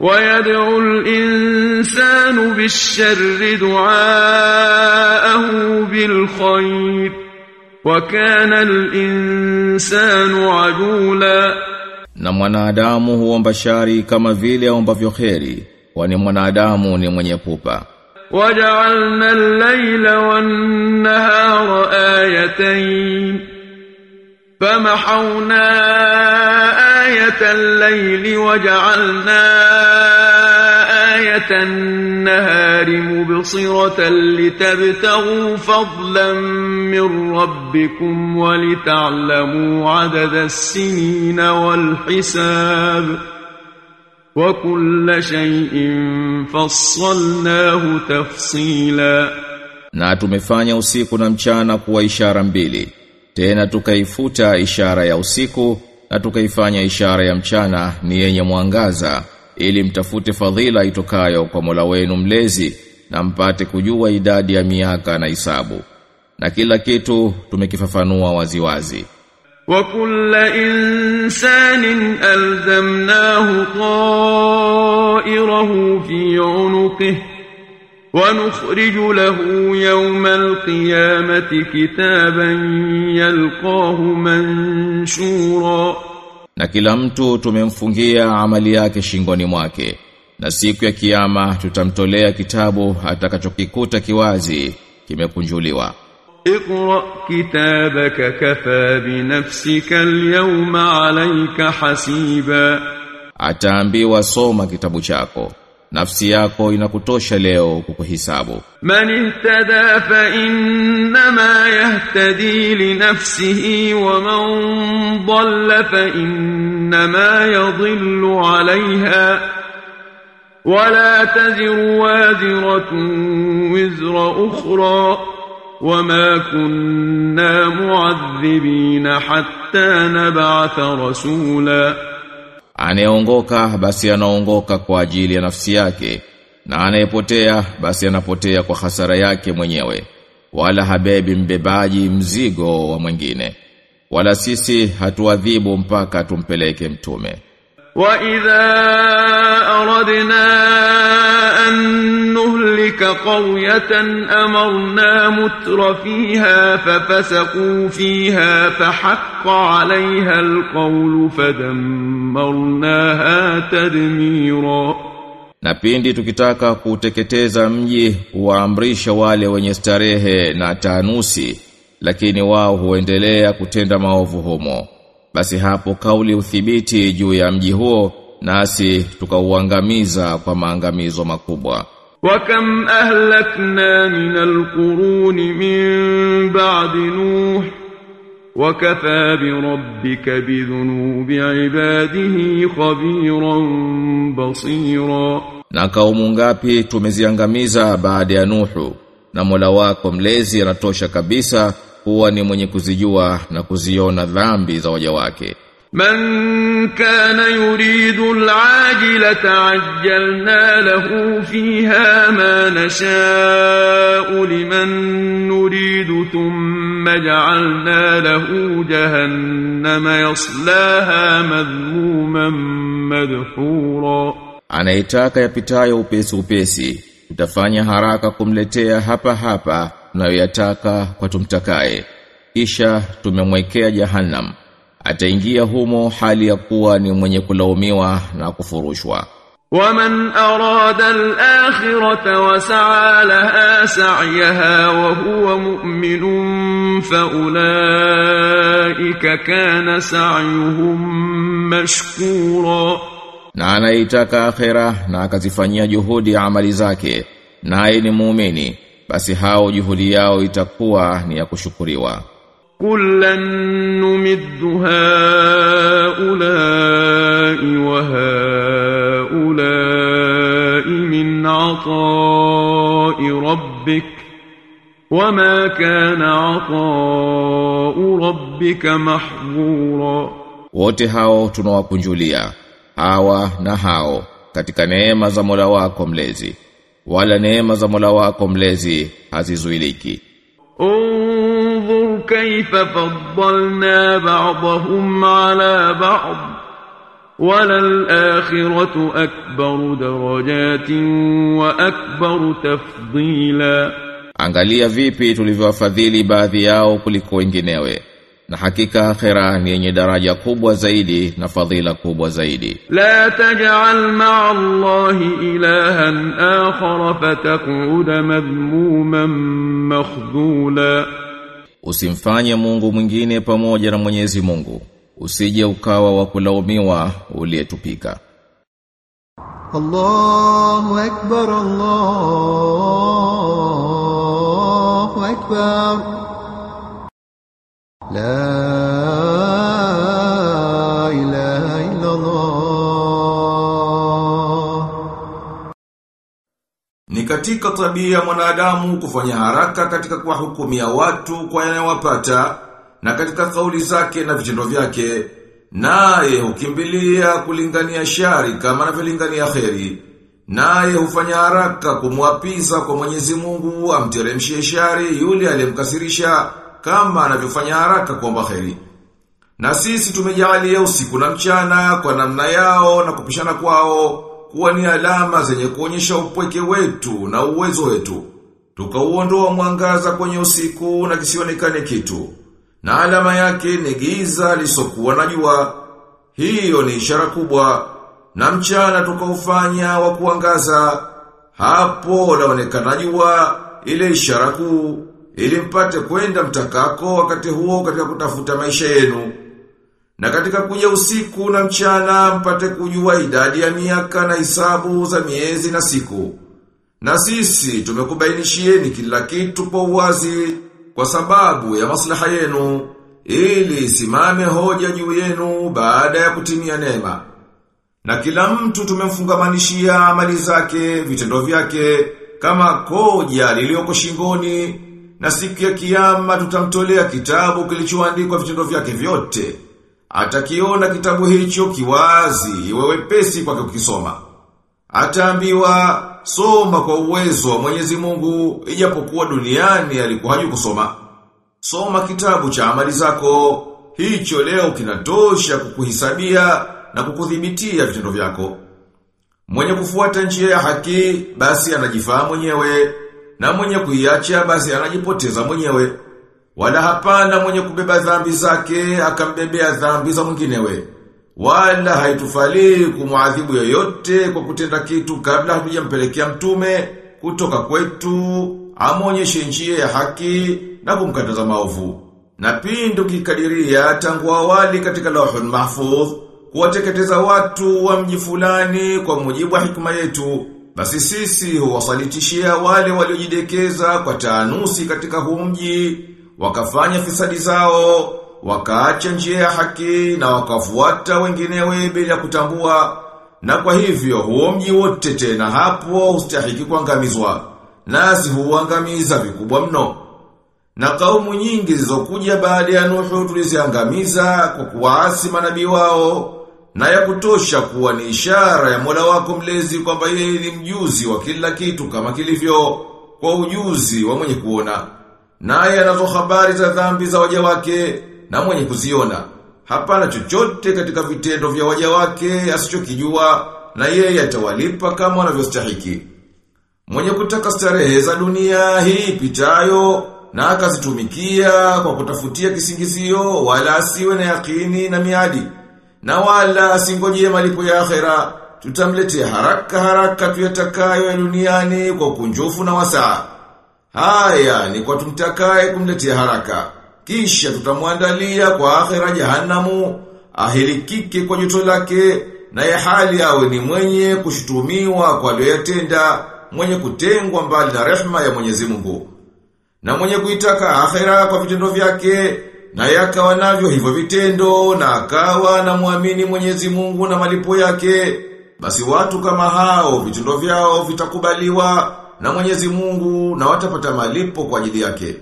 ويدعو الإنسان بالشر دعاءه بالخير وكان الإنسان عجولا Na mwanadamu huomba shari kama vile aombavyo kheri, kwani mwanadamu ni mwenye pupa. وجعلنا الليل والنهار آيتين فمحونا آية الليل وجعلنا آية النهار مبصرة لتبتغوا فضلا من ربكم ولتعلموا عدد السنين والحساب وكل شيء فصلناه تفصيلا Na tumefanya usiku na mchana kuwa ishara mbili. Tena tukaifuta ishara ya usiku na tukaifanya ishara ya mchana ni yenye mwangaza ili mtafute fadhila itokayo kwa Mola wenu mlezi na mpate kujua idadi ya miaka na hisabu. Na kila kitu tumekifafanua waziwazi. Wa kulli insanin alzamnahu ta'irahu fi 'unuqihi. ونخرج له يوم القيامة كتابا يلقاه منشورا Na kila mtu tumemfungia amali yake shingoni mwake. Na siku ya kiyama tutamtolea kitabu atakachokikuta kiwazi kimekunjuliwa. اقرأ كتابك كفى بنفسك اليوم عليك حسيبا Ataambiwa soma kitabu chako. nafsi yako inakutosha leo kukuhisabu man ihtada fa inna ma yahtadi li nafsihi wa man dhalla fa inna ma yadhillu alayha ولا تزر وازرة وزر أخرى وما كنا معذبين حتى نبعث رسولاً Anayeongoka basi anaongoka kwa ajili ya nafsi yake na anayepotea basi anapotea kwa hasara yake mwenyewe. Wala habebi mbebaji mzigo wa mwingine. Wala sisi hatuadhibu mpaka tumpeleke mtume وإذا أردنا أن نهلك قرية أمرنا متر فيها ففسقوا فيها فحق عليها القول فدمرناها تدميرا na pindi tukitaka kuteketeza mji huwaamrisha wale wenye starehe na tanusi lakini wao huendelea kutenda maovu humo basi hapo kauli uthibiti juu ya mji huo nasi tukauangamiza kwa maangamizo makubwa وكم أهلكنا من القرون من بعد نوح وكفى بربك بذنوب عباده خبيرا بصيرا na kaumu ngapi tumeziangamiza baada ya Nuhu na Mola wako mlezi anatosha kabisa kuwa ni mwenye kuzijua na kuziona dhambi za waja wake من كان يريد العاجلة عجلنا له فيها ما نشاء لمن نريد ثم جعلنا له جهنم يصلاها مذموما مدحورا anayetaka yapitayo upesi upesi tutafanya haraka kumletea hapa hapa tunayoyataka kwa tumtakaye kisha tumemwekea jahannam ataingia humo hali ya kuwa ni mwenye kulaumiwa na kufurushwa ومن أراد الآخرة وسعى لها سعيها وهو مؤمن فأولئك كان سعيهم مشكورا na anaitaka akhera na akazifanyia juhudi amali zake naye ni muumini basi hao juhudi yao itakuwa ni ya kushukuriwa. Kullan numiddu haulai wa haulai min atai rabbik wama kana atai rabbika mahzura. Wote hao tunawakunjulia hawa na hao katika neema za Mola wako mlezi wala neema za Mola wako mlezi hazizuiliki. Unzur kaifa faddalna ba'dahum ala ba'd walalaakhiratu akbaru darajatin wa akbar tafdila, angalia vipi tulivyowafadhili baadhi yao kuliko wenginewe na hakika akhira ni yenye daraja kubwa zaidi na fadhila kubwa zaidi. La taj'al ma'a allahi ilahan akhar fa taq'ud madhmuman makhdhula usimfanye Mungu mwingine pamoja na Mwenyezi Mungu. Usije ukawa wa kulaumiwa uliyetupika. Allahu akbar Allahu akbar. La ilaha illa Allah. Ni katika tabia ya mwanadamu kufanya haraka katika kuwahukumia watu kwa yanayowapata na katika kauli zake na vitendo vyake naye hukimbilia kulingania shari kama anavyolingania kheri naye hufanya haraka kumwapiza kwa Mwenyezi Mungu amteremshie shari yule aliyemkasirisha kama anavyofanya haraka kuomba kheri na sisi tumejalia usiku na mchana kwa namna yao na kupishana kwao kuwa ni alama zenye kuonyesha upweke wetu na uwezo wetu. Tukauondoa mwangaza kwenye usiku na kisionekane kitu. Na alama yake ni giza lisokuwa na jua. Hiyo ni ishara kubwa. Na mchana tukaufanya wa kuangaza. Hapo laonekana jua ile ishara kuu ili mpate kwenda mtakako wakati huo katika kutafuta maisha yenu. Na katika kuja usiku na mchana mpate kujua idadi ya miaka na hisabu za miezi na siku. Na sisi tumekubainishieni kila kitu kwa uwazi kwa sababu ya maslaha yenu ili simame hoja juu yenu baada ya kutimia neema. Na kila mtu tumemfungamanishia amali zake, vitendo vyake kama koja liliyoko shingoni na siku ya kiyama tutamtolea kitabu kilichoandikwa vitendo vyake vyote. Atakiona kitabu hicho kiwazi, iwe wepesi kwake kukisoma. Ataambiwa soma kwa uwezo wa Mwenyezi Mungu ijapokuwa duniani alikuwa hajui kusoma. Soma kitabu cha amali zako, hicho leo kinatosha kukuhisabia na kukudhibitia vitendo vyako. Mwenye kufuata njia ya haki basi anajifahamu mwenyewe na mwenye kuiacha basi anajipoteza mwenyewe. Wala hapana mwenye kubeba dhambi zake akambebea dhambi za mwinginewe. Wala haitufalii kumuadhibu yoyote kwa kutenda kitu kabla hatujampelekea mtume kutoka kwetu amonyeshe njia ya haki na kumkataza maovu. Na pindu kikadiria tangu awali katika lauhul mahfudh kuwateketeza watu wa mji fulani kwa mujibu wa hikma yetu basi sisi huwasalitishia wale waliojidekeza kwa taanusi katika huu mji wakafanya fisadi zao, wakaacha njia ya haki na wakafuata wenginewe bila kutambua. Na kwa hivyo huo mji wote tena hapo ustahiki kuangamizwa. Nasi huangamiza vikubwa mno. Na kaumu nyingi zilizokuja baada ya Nuhu tuliziangamiza kwa kuwaasi manabii wao na ya kutosha kuwa ni ishara ya Mola wako mlezi kwamba yeye ni mjuzi wa kila kitu kama kilivyo kwa ujuzi wa mwenye kuona. Naye anazo habari za dhambi za waja wake na mwenye kuziona. Hapana chochote katika vitendo vya waja wake asichokijua na yeye atawalipa kama wanavyostahiki. Mwenye kutaka starehe za dunia hii pitayo na akazitumikia kwa kutafutia kisingizio wala asiwe na yakini na miadi na wala asingojie malipo ya akhera tutamletea haraka haraka tuyatakayo ya duniani kwa kunjufu na wasaa. Haya ni kwa tumtakaye kumletea haraka. Kisha tutamwandalia kwa akhera jahannamu ahilikike kwa joto lake na ya hali awe ni mwenye kushutumiwa kwa aliyoyatenda, mwenye kutengwa mbali na rehma ya Mwenyezi Mungu. Na mwenye kuitaka akhera kwa vitendo vyake na yakawa navyo hivyo vitendo na akawa na muamini Mwenyezi Mungu na malipo yake basi watu kama hao vitendo vyao vitakubaliwa na Mwenyezi Mungu na watapata malipo kwa ajili yake.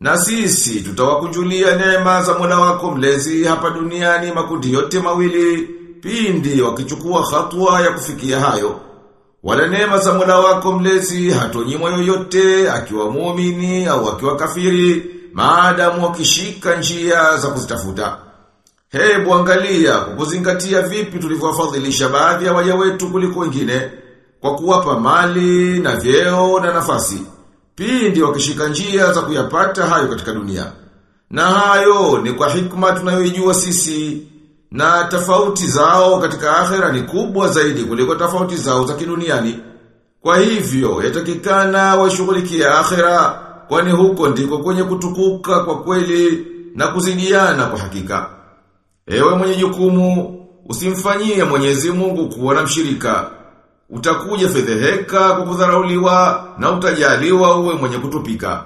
Na sisi tutawakujulia neema za Mola wako mlezi hapa duniani makundi yote mawili pindi wakichukua hatua ya kufikia hayo. Wala neema za Mola wako mlezi hatonyimwa yoyote akiwa muumini au akiwa kafiri maadamu wakishika njia za kuzitafuta. Hebu angalia kukuzingatia kuzingatia vipi tulivyowafadhilisha baadhi ya waja wetu kuliko wengine kwa kuwapa mali na vyeo na nafasi. Pindi wakishika njia za kuyapata hayo katika dunia. Na hayo ni kwa hikma tunayoijua sisi na tofauti zao katika akhera ni kubwa zaidi kuliko tofauti zao za kiduniani. Kwa hivyo yatakikana washughulikie akhera kwani huko ndiko kwenye kutukuka kwa kweli na kuzidiana kwa hakika. Ewe mwenye jukumu, usimfanyie Mwenyezi Mungu kuwa na mshirika. Utakuja fedheheka kwa kudharauliwa na utajaliwa uwe mwenye kutupika.